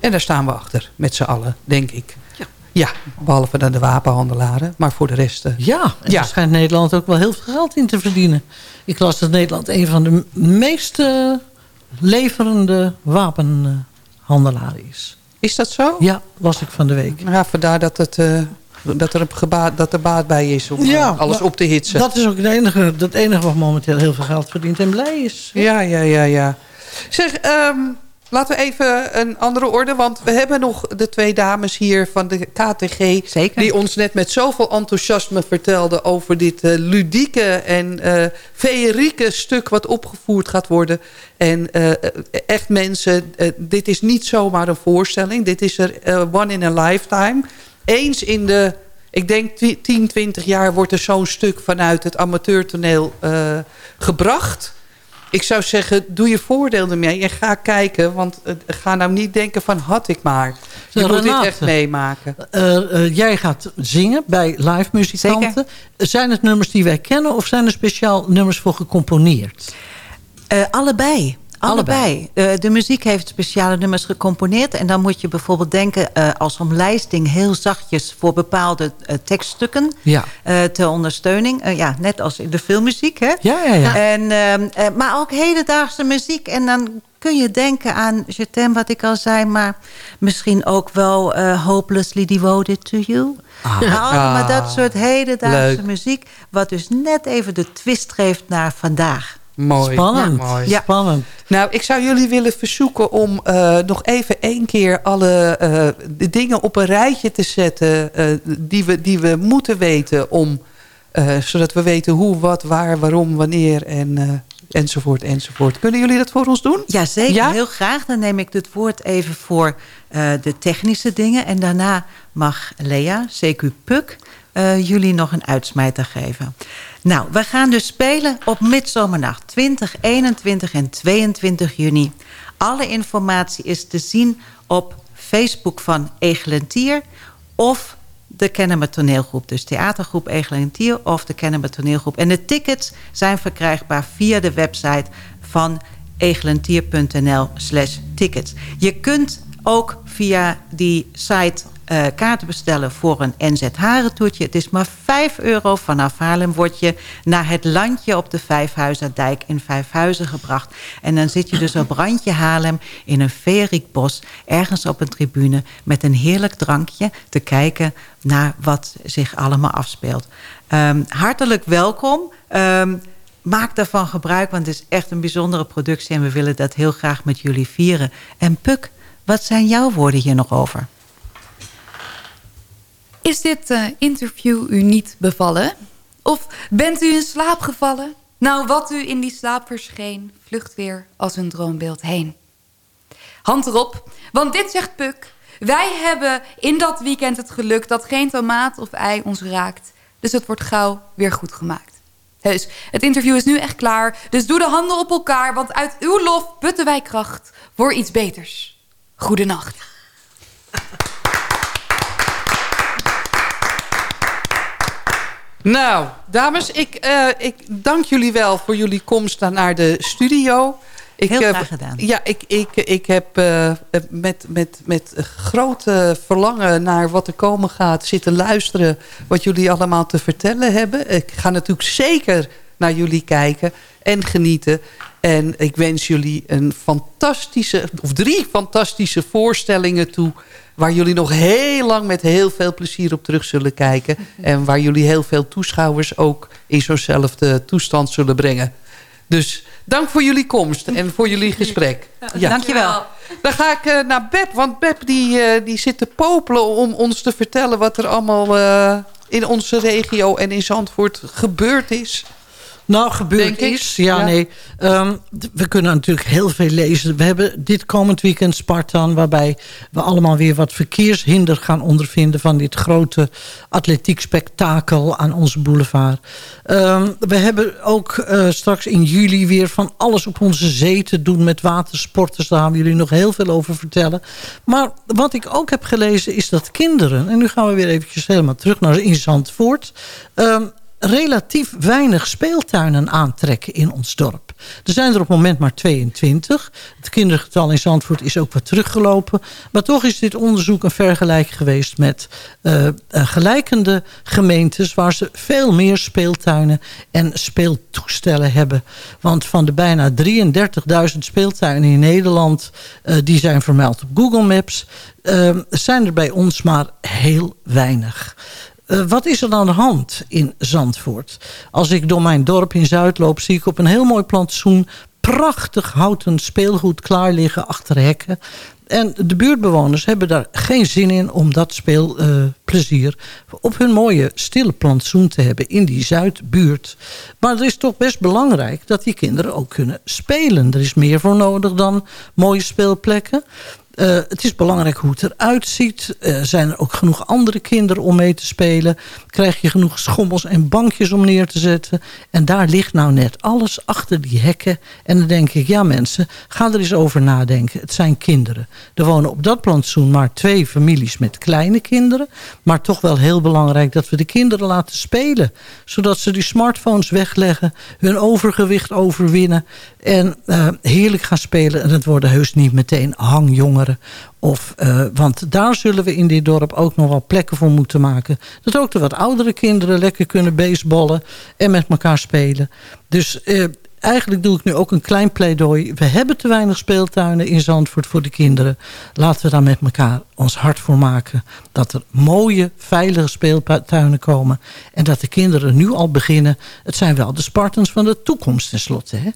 En daar staan we achter, met z'n allen, denk ik. Ja. ja, behalve dan de wapenhandelaren, maar voor de rest... Ja, en Ja. daar schijnt Nederland ook wel heel veel geld in te verdienen. Ik las dat Nederland een van de meest eh, leverende wapenhandelaren is. Is dat zo? Ja, was ik van de week. Ja, vandaar dat het... eh, dat, er, gebaat, dat er baat bij is om Ja, eh, alles op te hitsen. Dat is ook het enige, dat enige wat momenteel heel veel geld verdient en blij is. Ja, ja, ja, ja. Zeg, ehm, laten we even een andere orde. Want we hebben nog de twee dames hier van de KTG... Zeker. die ons net met zoveel enthousiasme vertelden... over dit eh, ludieke en eh feerieke stuk wat opgevoerd gaat worden. En eh, echt mensen, dit is niet zomaar een voorstelling. Dit is er one in a lifetime. Eens in de... Ik denk 10, 20 jaar wordt er zo'n stuk vanuit het amateurtoneel eh, gebracht. Ik zou zeggen, doe je voordeel ermee en ga kijken. Want eh, ga nou niet denken van had ik maar. Je moet dit echt meemaken. eh, eh, jij gaat zingen bij live muzikanten. Zijn het nummers die wij kennen of zijn er speciaal nummers voor gecomponeerd? Eh, allebei. Allebei. Allebei. Eh, de muziek heeft speciale nummers gecomponeerd. En dan moet je bijvoorbeeld denken eh, als omlijsting heel zachtjes voor bepaalde eh, tekststukken. Ja. ter ondersteuning. Ja, net als in de filmmuziek. Hè? Ja, ja, ja. En, maar ook hedendaagse muziek. En dan kun je denken aan Je t'aime, wat ik al zei. Maar misschien ook wel Hopelessly Devoted to You. Ah. Allemaal dat soort hedendaagse Leuk. muziek. Wat dus net even de twist geeft naar vandaag. Mooi. Spannend. Ja, mooi. Ja. Spannend. Nou, ik zou jullie willen verzoeken om eh, nog even één keer alle eh, de dingen op een rijtje te zetten eh, die, we, die we moeten weten om, eh, zodat we weten hoe, wat, waar, waarom, wanneer en eh, enzovoort enzovoort. Kunnen jullie dat voor ons doen? Ja, zeker. Ja? Heel graag. Dan neem ik het woord even voor eh, de technische dingen. En daarna mag Lea, CQ Puk, eh, jullie nog een uitsmijter geven. Nou, we gaan dus spelen op Midzomernacht 20, 21 en 22 juni. Alle informatie is te zien op Facebook van Egelentier of de Kennemer toneelgroep. Dus theatergroep Egelentier of de Kennemer toneelgroep. En de tickets zijn verkrijgbaar via de website van egelentier.nl slash tickets. Je kunt ook via die site eh, kaarten bestellen voor een NZ Harentoertje. Het is maar 5 euro. Vanaf Haarlem word je naar het landje op de Vijfhuizerdijk in Vijfhuizen gebracht. En dan zit je dus op randje Haarlem in een feeriek bos... ergens op een tribune met een heerlijk drankje... te kijken naar wat zich allemaal afspeelt. Ehm, hartelijk welkom. Ehm, maak daarvan gebruik, want het is echt een bijzondere productie... en we willen dat heel graag met jullie vieren. En Puk, wat zijn jouw woorden hier nog over? Is dit eh, interview u niet bevallen? Of bent u in slaap gevallen? Nou, wat u in die slaap verscheen, vlucht weer als een droombeeld heen. Hand erop, want dit zegt Puk. Wij hebben in dat weekend het geluk dat geen tomaat of ei ons raakt. Dus het wordt gauw weer goed gemaakt. Heus, het interview is nu echt klaar. Dus doe de handen op elkaar, want uit uw lof putten wij kracht voor iets beters. Goedenacht. Nou, dames, ik, eh, ik dank jullie wel voor jullie komst naar de studio. Ik, Heel graag gedaan. Ja, ik, ik, ik heb eh, met, met, met grote verlangen naar wat er komen gaat... zitten luisteren wat jullie allemaal te vertellen hebben. Ik ga natuurlijk zeker naar jullie kijken en genieten. En ik wens jullie een fantastische, of drie fantastische voorstellingen toe... waar jullie nog heel lang met heel veel plezier op terug zullen kijken. En waar jullie heel veel toeschouwers ook in zo'nzelfde toestand zullen brengen. Dus dank voor jullie komst en voor jullie gesprek. Ja. Dankjewel. Dan ga ik eh, naar Beb, want Beb die, eh, die zit te popelen om ons te vertellen... wat er allemaal eh, in onze regio en in Zandvoort gebeurd is. Nou, gebeurd is. Ja, Ja. nee. Ehm, we kunnen natuurlijk heel veel lezen. We hebben dit komend weekend Spartan... waarbij we allemaal weer wat verkeershinder gaan ondervinden... van dit grote atletiek spektakel aan onze boulevard. Ehm, we hebben ook eh, straks in juli weer van alles op onze zee te doen... met watersporters. Daar gaan we jullie nog heel veel over vertellen. Maar wat ik ook heb gelezen is dat kinderen... en nu gaan we weer eventjes helemaal terug naar in Zandvoort... Ehm, relatief weinig speeltuinen aantrekken in ons dorp. Er zijn er op het moment maar 22. Het kindergetal in Zandvoort is ook wat teruggelopen. Maar toch is dit onderzoek een vergelijk geweest met eh, eh, gelijkende gemeentes... waar ze veel meer speeltuinen en speeltoestellen hebben. Want van de bijna 33.000 speeltuinen in Nederland... eh, die zijn vermeld op Google Maps... zijn er bij ons maar heel weinig. Eh, wat is er aan de hand in Zandvoort? Als ik door mijn dorp in Zuid loop, zie ik op een heel mooi plantsoen prachtig houten speelgoed klaar liggen achter hekken. En de buurtbewoners hebben daar geen zin in om dat speelplezier op hun mooie stille plantsoen te hebben in die Zuidbuurt. Maar het is toch best belangrijk dat die kinderen ook kunnen spelen. Er is meer voor nodig dan mooie speelplekken. Uh, het is belangrijk hoe het eruit ziet. Uh, zijn er ook genoeg andere kinderen om mee te spelen? Krijg je genoeg schommels en bankjes om neer te zetten? En daar ligt nou net alles achter die hekken. En dan denk ik, ja mensen, ga er eens over nadenken. Het zijn kinderen. Er wonen op dat plantsoen maar twee families met kleine kinderen. Maar toch wel heel belangrijk dat we de kinderen laten spelen. Zodat ze die smartphones wegleggen. Hun overgewicht overwinnen. En uh, heerlijk gaan spelen. En het worden heus niet meteen hangjongeren of, uh, want daar zullen we in dit dorp ook nog wel plekken voor moeten maken. Dat ook de wat oudere kinderen lekker kunnen baseballen en met elkaar spelen. Dus uh, eigenlijk doe ik nu ook een klein pleidooi. We hebben te weinig speeltuinen in Zandvoort voor de kinderen. Laten we daar met elkaar ons hart voor maken. Dat er mooie, veilige speeltuinen komen. En dat de kinderen nu al beginnen. Het zijn wel de Spartans van de toekomst tenslotte. Hè?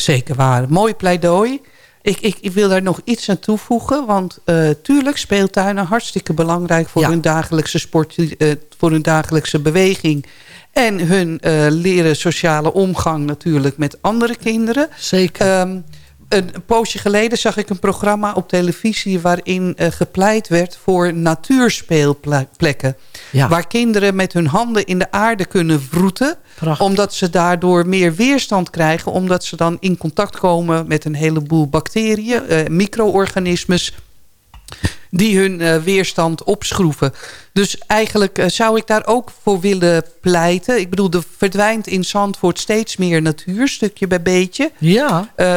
Zeker waar. Mooi pleidooi. Ik, ik, ik, wil daar nog iets aan toevoegen. Want uh, tuurlijk, speeltuinen hartstikke belangrijk voor ja. hun dagelijkse sport, uh, voor hun dagelijkse beweging. En hun uh, leren sociale omgang natuurlijk met andere kinderen. Zeker. Um, een poosje geleden zag ik een programma op televisie... waarin uh, gepleit werd voor natuurspeelplekken. Ja. Waar kinderen met hun handen in de aarde kunnen vroeten. Prachtig. Omdat ze daardoor meer weerstand krijgen. Omdat ze dan in contact komen met een heleboel bacteriën, uh, micro-organismes die hun uh, weerstand opschroeven. Dus eigenlijk uh, zou ik daar ook voor willen pleiten. Ik bedoel, er verdwijnt in Zandvoort steeds meer natuur, stukje bij beetje. Ja. Uh,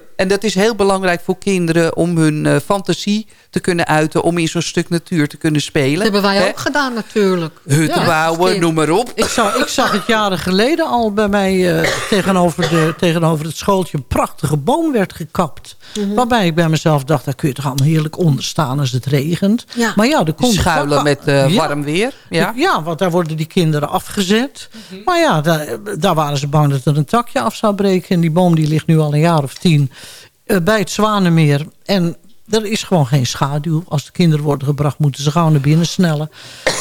en dat is heel belangrijk voor kinderen om hun uh, fantasie te kunnen uiten. Om in zo'n stuk natuur te kunnen spelen. Dat hebben wij He? ook gedaan natuurlijk. Hutten ja, bouwen, noem maar op. Ik zag, ik zag het jaren geleden al bij mij uh, tegenover, de, tegenover het schooltje... een prachtige boom werd gekapt. Mm -hmm. Waarbij ik bij mezelf dacht, daar kun je toch allemaal heerlijk onder staan als het regent. Ja. Maar ja, er komt Schuilen met uh, ja. warm weer. Ja. ja, want daar worden die kinderen afgezet. Mm -hmm. Maar ja, daar, daar waren ze bang dat er een takje af zou breken. En die boom die ligt nu al een jaar of tien bij het Zwanenmeer. En er is gewoon geen schaduw. Als de kinderen worden gebracht, moeten ze gauw naar binnen snellen.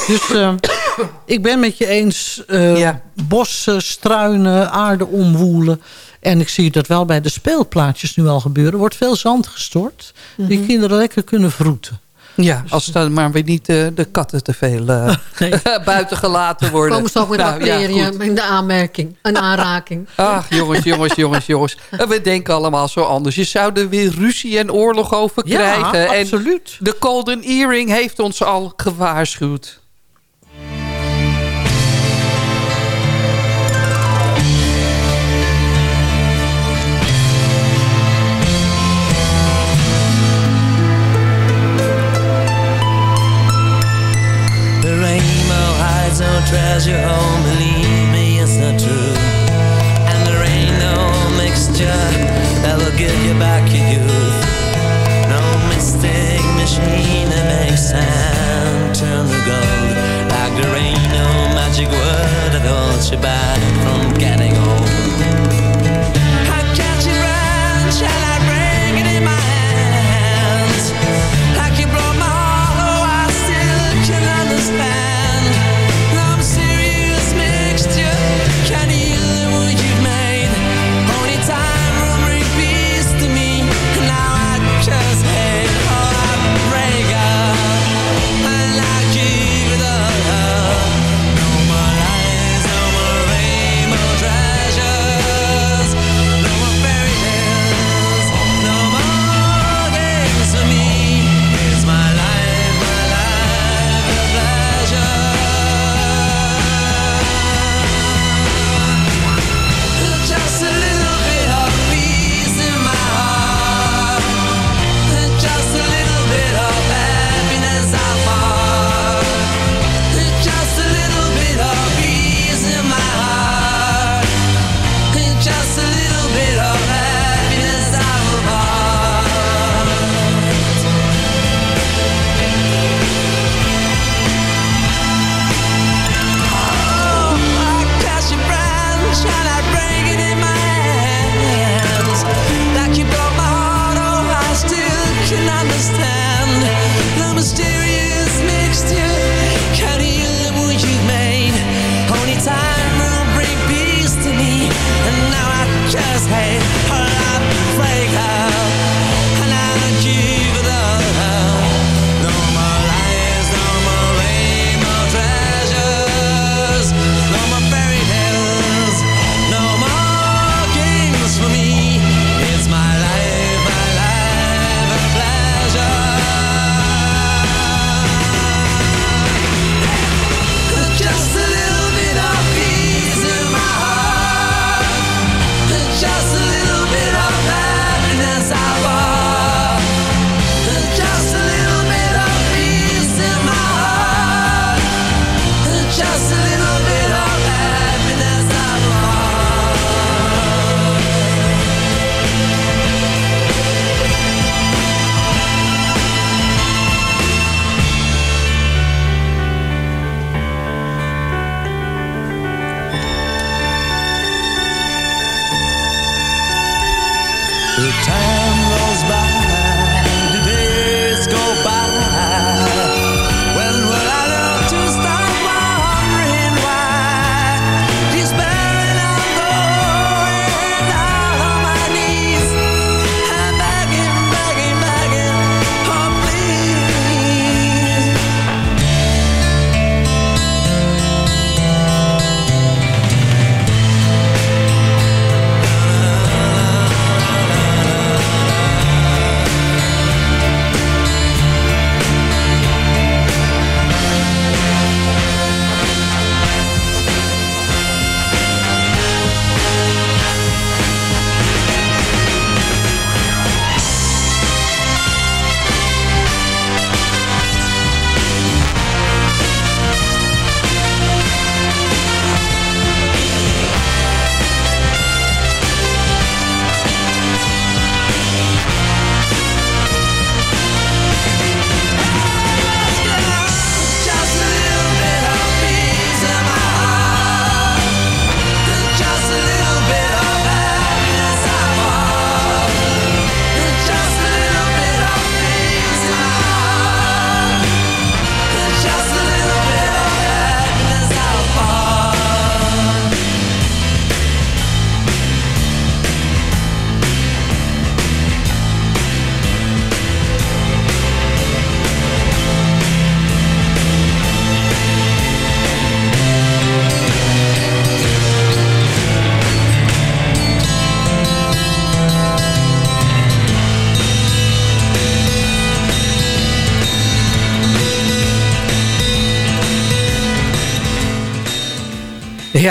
Dus uh, ik ben met je eens. Uh, ja. Bossen, struinen, aarde omwoelen. En ik zie dat wel bij de speelplaatjes nu al gebeuren. Er wordt veel zand gestort. Mm -hmm. Die kinderen lekker kunnen vroeten. Ja, als dan maar weer niet uh, de katten te veel uh, nee. buiten gelaten worden. Komen ze ook met nou, ja, in de aanmerking, een aanraking. Ach, jongens, jongens, jongens, jongens. We denken allemaal zo anders. Je zou er weer ruzie en oorlog over krijgen. Ja, absoluut. En de Golden Earring heeft ons al gewaarschuwd. treasure home, believe me, it's not true. And there ain't no mixture that will give you back your youth. No mistake machine that makes sand turn to gold. Like there ain't no magic word that holds you back.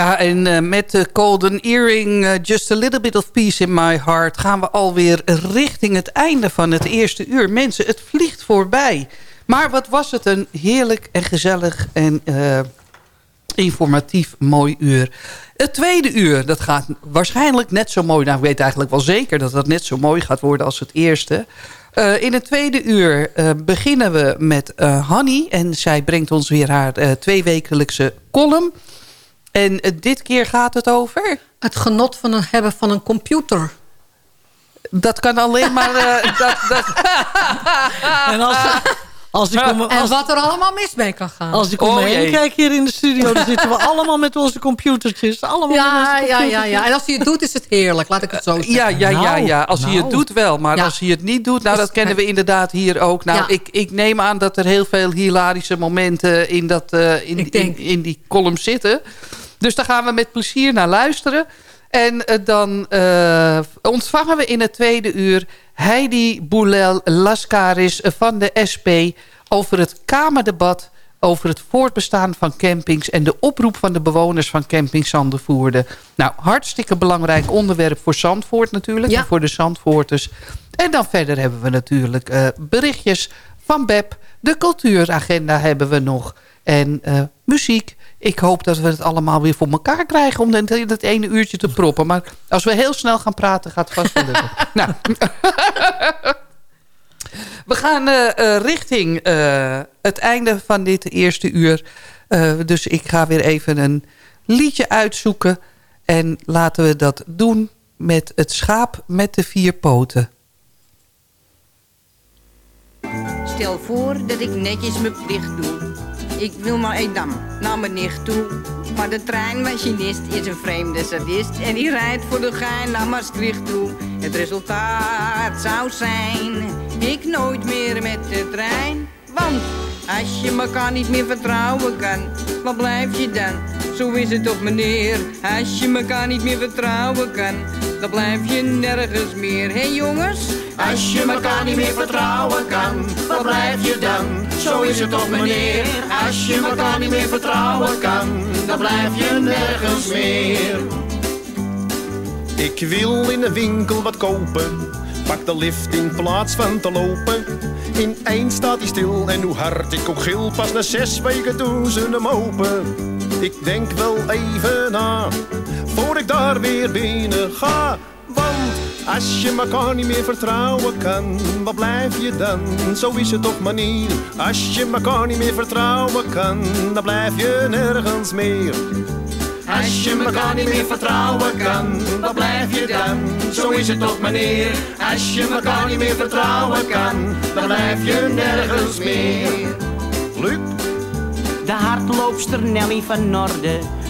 Ja, en uh, met de Golden Earring, uh, Just a Little Bit of Peace in My Heart... gaan we alweer richting het einde van het eerste uur. Mensen, het vliegt voorbij. Maar wat was het een heerlijk en gezellig en uh, informatief mooi uur. Het tweede uur, dat gaat waarschijnlijk net zo mooi... nou, ik weet eigenlijk wel zeker dat dat net zo mooi gaat worden als het eerste... In het tweede uur beginnen we met uh, Hanny. En zij brengt ons weer haar tweewekelijkse column. En dit keer gaat het over? Het genot van het hebben van een computer. Dat kan alleen maar... Uh, dat, dat... en als, als ik om, als, en wat er allemaal mis mee kan gaan. Als ik om me heen kijk hier in de studio... dan zitten we allemaal met onze computertjes. Allemaal ja, met onze computertjes. ja, ja, ja. En als hij het doet is het heerlijk. Laat ik het zo zeggen. Ja, ja, ja, Nou, ja. Als hij het nou. doet wel. Maar als hij het niet doet... Nou, dat kennen we inderdaad hier ook. Nou, Ja. ik, ik neem aan dat er heel veel hilarische momenten... in, dat, eh, in, in, denk- in die column zitten. Dus daar gaan we met plezier naar luisteren. En eh, dan eh, ontvangen we in het tweede uur... Heidi Boulel Lascaris van de SP... over het Kamerdebat over het voortbestaan van campings... en de oproep van de bewoners van camping Zandervoerde. Nou, hartstikke belangrijk onderwerp voor Zandvoort natuurlijk... Ja. en voor de Zandvoorters. En dan verder hebben we natuurlijk eh, berichtjes van Beb. De cultuuragenda hebben we nog. En eh, muziek. Ik hoop dat we het allemaal weer voor elkaar krijgen... om dat, dat ene uurtje te proppen. Maar als we heel snel gaan praten, gaat het vast wel lukken. nou... We gaan eh, eh, richting eh, het einde van dit eerste uur. Eh, dus ik ga weer even een liedje uitzoeken. En laten we dat doen met het schaap met de vier poten. Stel voor dat ik netjes mijn plicht doe. Ik wil maar Edam naar mijn nicht toe. Maar de treinmachinist is een vreemde sadist en die rijdt voor de gein naar Maastricht toe. Het resultaat zou zijn, ik nooit meer met de trein. Want als je elkaar niet meer vertrouwen kan, wat blijf je dan? Zo is het toch meneer, als je elkaar niet meer vertrouwen kan, dan blijf je nergens meer. Hé hey jongens? Als je elkaar niet meer vertrouwen kan, wat blijf je dan? Zo is het toch meneer, als je elkaar niet meer vertrouwen kan, dan blijf je nergens meer. Ik wil in de winkel wat kopen, pak de lift in plaats van te lopen. Ineens staat hij stil en hoe hard ik ook gil, pas na zes weken doen ze hem open. Ik denk wel even na, voor ik daar weer binnen ga. Want als je elkaar niet meer vertrouwen kan, wat blijf je dan? Zo is het toch manier. Als je elkaar niet meer vertrouwen kan, dan blijf je nergens meer. Als je elkaar niet meer vertrouwen kan, wat blijf je dan? Zo is het toch meneer. Als je elkaar niet meer vertrouwen kan, dan blijf je nergens meer. Luc? De hardloopster Nelly van Norde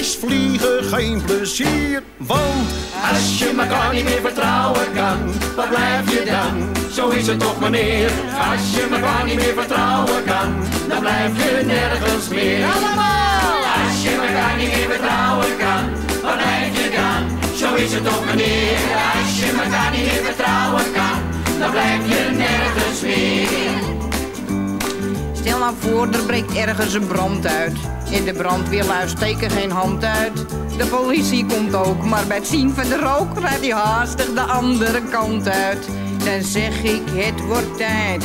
is vliegen geen plezier. Want als je elkaar niet meer vertrouwen kan, wat blijf je dan? Zo is het toch meneer. Als je elkaar niet meer vertrouwen kan, dan blijf je nergens meer. Allemaal! Als je elkaar niet meer vertrouwen kan, wat blijf je dan? Zo is het toch meneer. Als je elkaar niet meer vertrouwen kan, dan blijf je nergens meer. Stel nou voor, er breekt ergens een brand uit. In de brandweerlui steken geen hand uit. De politie komt ook, maar bij het zien van de rook rijdt hij haastig de andere kant uit. Dan zeg ik, het wordt tijd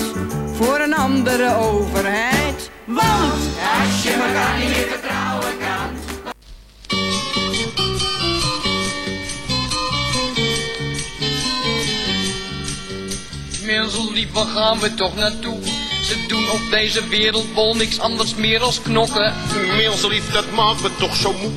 voor een andere overheid. Want als je elkaar niet meer vertrouwen kan. Mensen lief, waar gaan we toch naartoe? Ze doen op deze wereldbol niks anders meer als knokken. Meelslief, dat maakt me toch zo moe.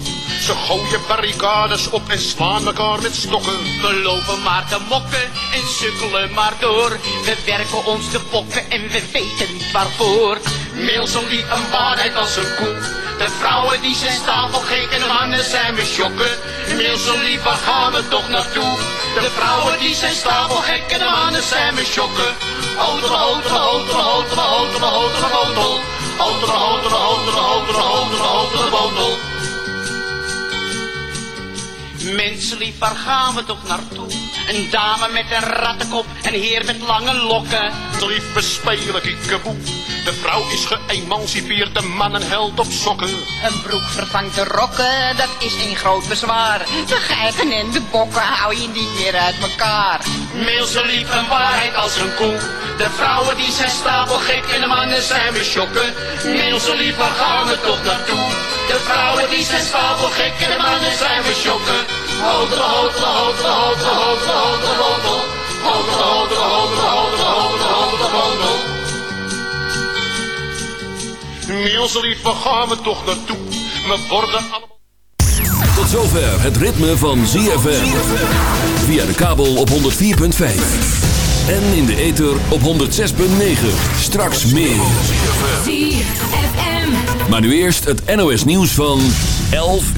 Ze gooien barricades op en slaan elkaar met stokken. We lopen maar te mokken en sukkelen maar door. We werken ons te pokken en we weten niet waarvoor. Meelslief, een waarheid als een koe. De vrouwen die zijn stapelgek en de mannen zijn we shokken. Meelslief, waar gaan we toch naartoe? De vrouwen die zijn stapelgek en de mannen zijn we shokken. Hotel, hotel, hotel, hotel, hotel, hotel, hotel. Hotel, hotel, hotel, hotel, hotel, hotel, hotel. Mensenlief, waar gaan we toch naartoe? Een dame met een rattenkop, een heer met lange lokken. Lief bespelen kiekeboe. De vrouw is geëmancipeerd, de man een held op sokken. Een broek vervangt de rokken, dat is een groot bezwaar. De geiten en de bokken hou je niet meer uit elkaar. Meelse lief een waarheid als een koe. De vrouwen die zijn stapelgek en de mannen zijn we shokken. Meelse lief, waar gaan we toch naartoe? De vrouwen die zijn stapelgek en de mannen zijn we shokken. Hotel, hotel, hotel, hotel, hotel, hotel, hotel. Hotel, hotel, hotel, Meelselief, waar gaan we toch naartoe? We worden allemaal... Tot zover het ritme van ZFM. Via de kabel op 104.5. En in de ether op 106.9. Straks meer. Maar nu eerst het NOS nieuws van 11 uur.